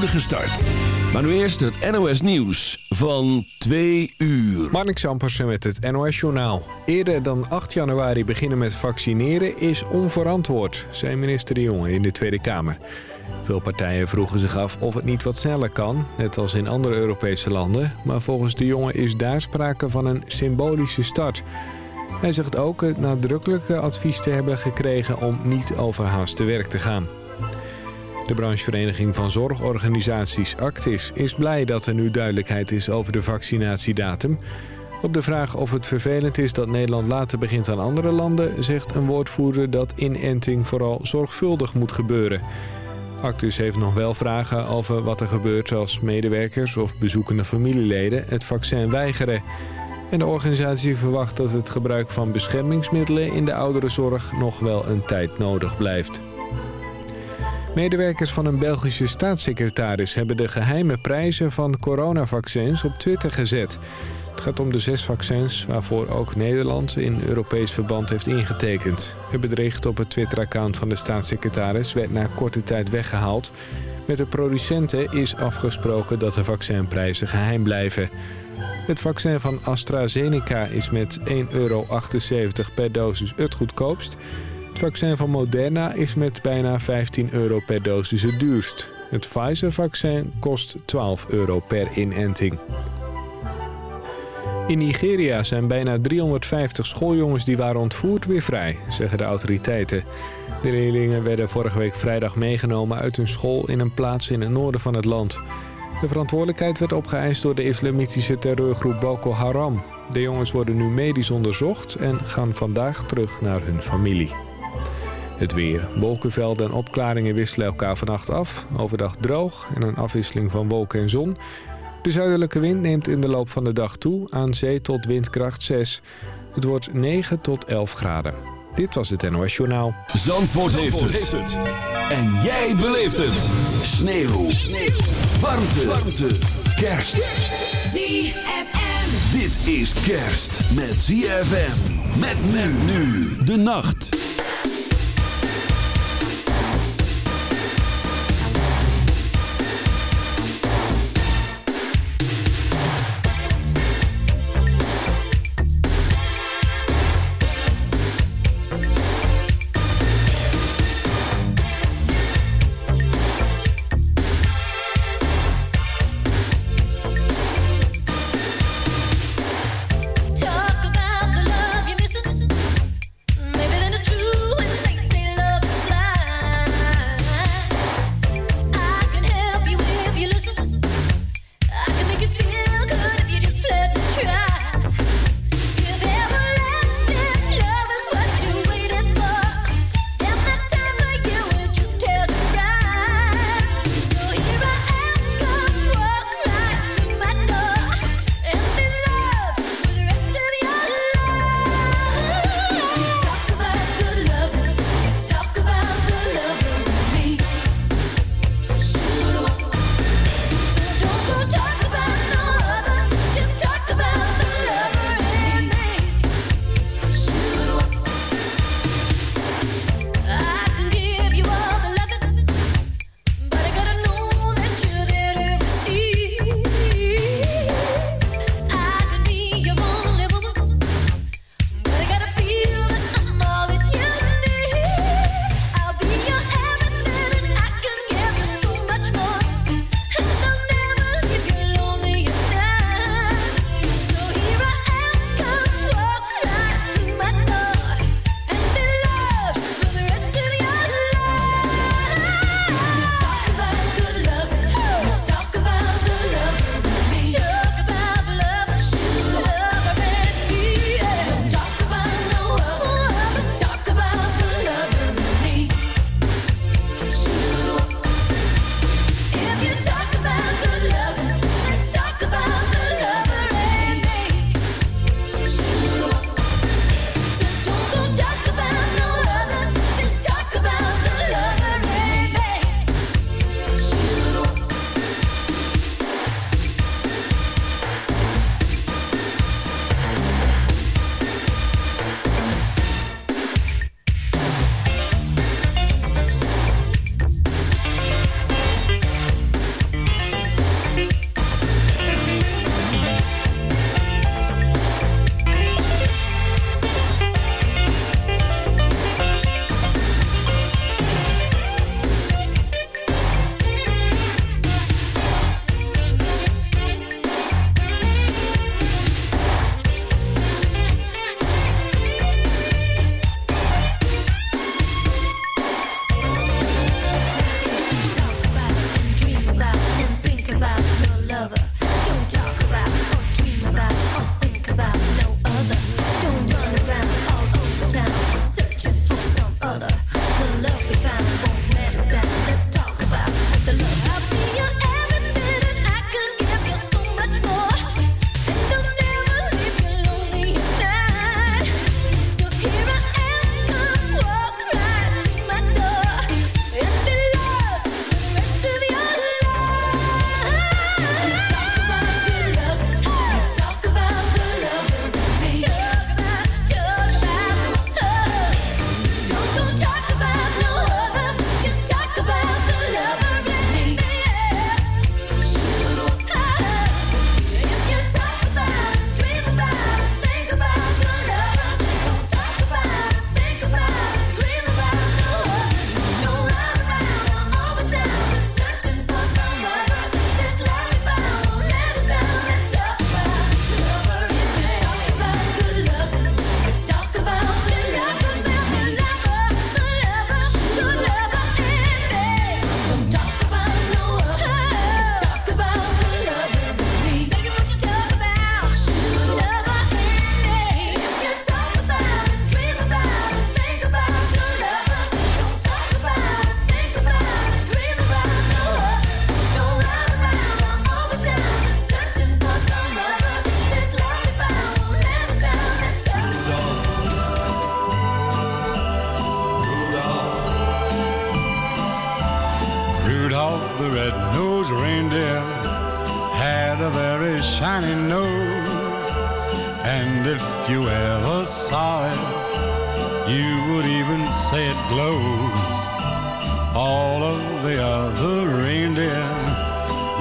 start. Maar nu eerst het NOS Nieuws van 2 uur. Marnik Sampersen met het NOS Journaal. Eerder dan 8 januari beginnen met vaccineren is onverantwoord, zei minister De Jonge in de Tweede Kamer. Veel partijen vroegen zich af of het niet wat sneller kan, net als in andere Europese landen. Maar volgens De Jonge is daar sprake van een symbolische start. Hij zegt ook het nadrukkelijke advies te hebben gekregen om niet overhaast te werk te gaan. De branchevereniging van zorgorganisaties Actis is blij dat er nu duidelijkheid is over de vaccinatiedatum. Op de vraag of het vervelend is dat Nederland later begint aan andere landen... zegt een woordvoerder dat inenting vooral zorgvuldig moet gebeuren. Actis heeft nog wel vragen over wat er gebeurt als medewerkers of bezoekende familieleden het vaccin weigeren. En de organisatie verwacht dat het gebruik van beschermingsmiddelen in de ouderenzorg nog wel een tijd nodig blijft. Medewerkers van een Belgische staatssecretaris hebben de geheime prijzen van coronavaccins op Twitter gezet. Het gaat om de zes vaccins waarvoor ook Nederland in Europees verband heeft ingetekend. Het bedriegt op het Twitter-account van de staatssecretaris werd na korte tijd weggehaald. Met de producenten is afgesproken dat de vaccinprijzen geheim blijven. Het vaccin van AstraZeneca is met 1,78 euro per dosis het goedkoopst. Het vaccin van Moderna is met bijna 15 euro per dosis het duurst. Het Pfizer-vaccin kost 12 euro per inenting. In Nigeria zijn bijna 350 schooljongens die waren ontvoerd weer vrij, zeggen de autoriteiten. De leerlingen werden vorige week vrijdag meegenomen uit hun school in een plaats in het noorden van het land. De verantwoordelijkheid werd opgeëist door de islamitische terreurgroep Boko Haram. De jongens worden nu medisch onderzocht en gaan vandaag terug naar hun familie. Het weer. Wolkenvelden en opklaringen wisselen elkaar vannacht af. Overdag droog en een afwisseling van wolken en zon. De zuidelijke wind neemt in de loop van de dag toe aan zee tot windkracht 6. Het wordt 9 tot 11 graden. Dit was het NOS Journaal. Zandvoort, heeft, het. En jij beleeft het. Sneeuw. Sneeuw. Warmte. Warmte. Kerst. ZFM. Dit is kerst met ZFM. Met men nu de nacht.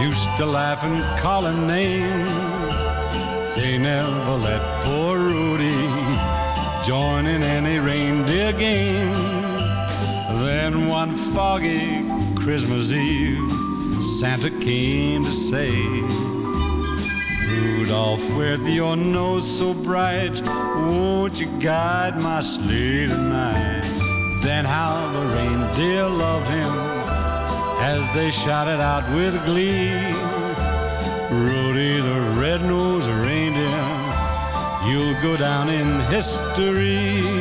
Used to laugh and call him names. They never let poor Rudy join in any reindeer games. Then one foggy Christmas Eve, Santa came to say, Rudolph, with your nose so bright, won't you guide my sleigh tonight? Then how the reindeer loved him as they shouted out with glee. Rudy the red-nosed reindeer, you'll go down in history.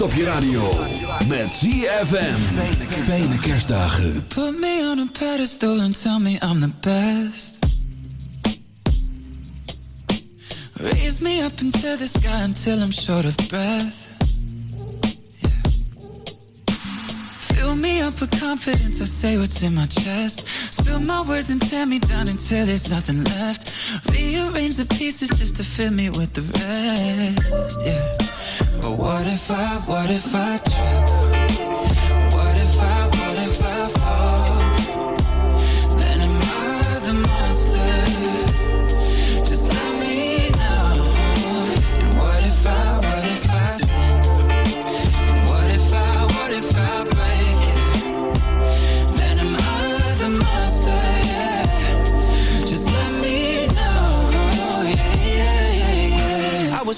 Kerst op je radio. Met ZFM. Fijne kerstdagen. Put me on a pedestal and tell me I'm the best. Raise me up into the sky until I'm short of breath. Yeah. Fill me up with confidence, I say what's in my chest. Spill my words and tear me down until there's nothing left. Rearrange the pieces just to fill me with the rest. Yeah. But what if I, what if I trip?